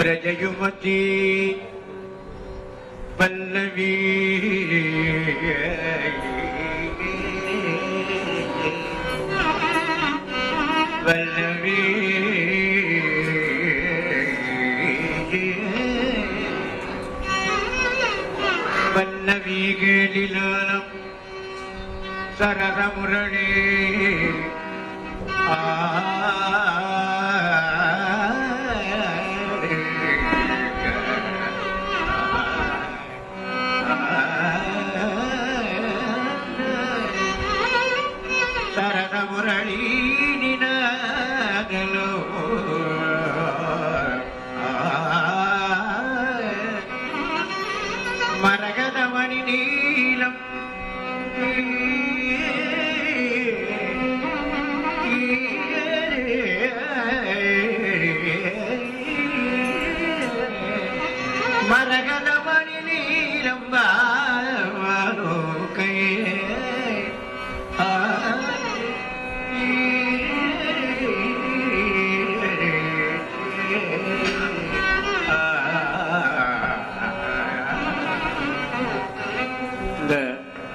പ്രജയുവതി പല്ലവീ. പല്ലവീ. പല്ലവീ കേടിലാലം സരസമുരളേ. முரளி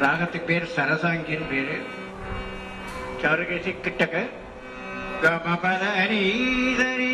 ராகத்துக்கு பேர் சரசாங்கின்னு பேரு. சவருகேசி கிட்டக்க. கமபத ஹரி ஹரி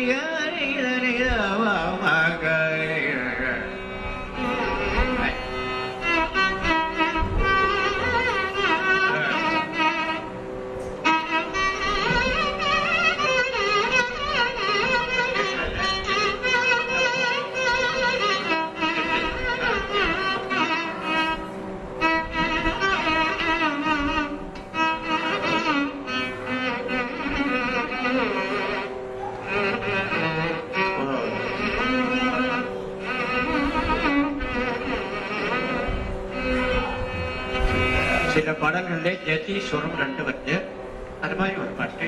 சில பாடல்களிலே ஜதி சுரம் ரெண்டு வருது. அது மாதிரி ஒரு பாட்டு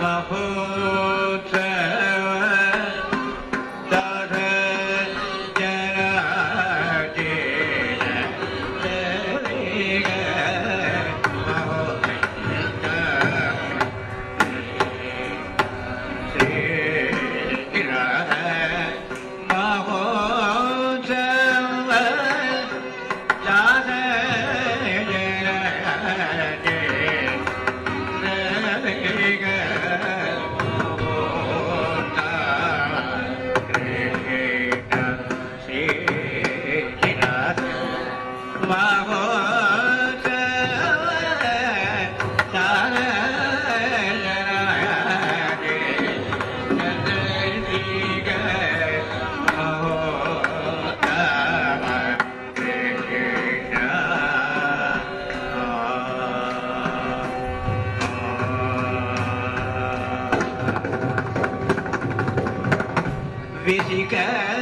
Baba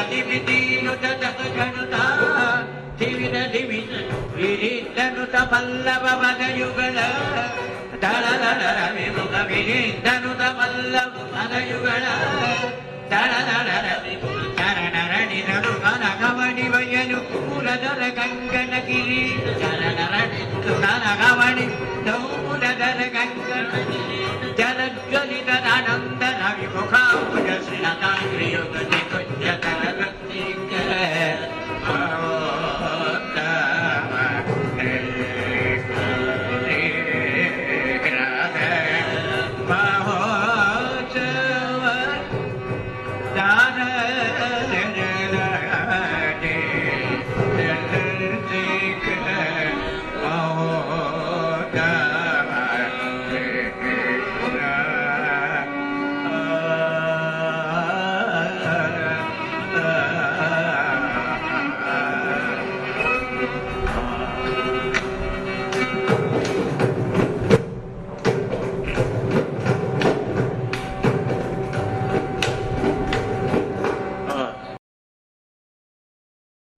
మకర కుండల తనంద దివిదీను తటక జనుత దివిద దివిద తక తనంద దివిది తటక జనుత దివిద దివిద తక సనంద సనగ మునిగణ సన్నుత నగజన సుగత సనంద సనగ God.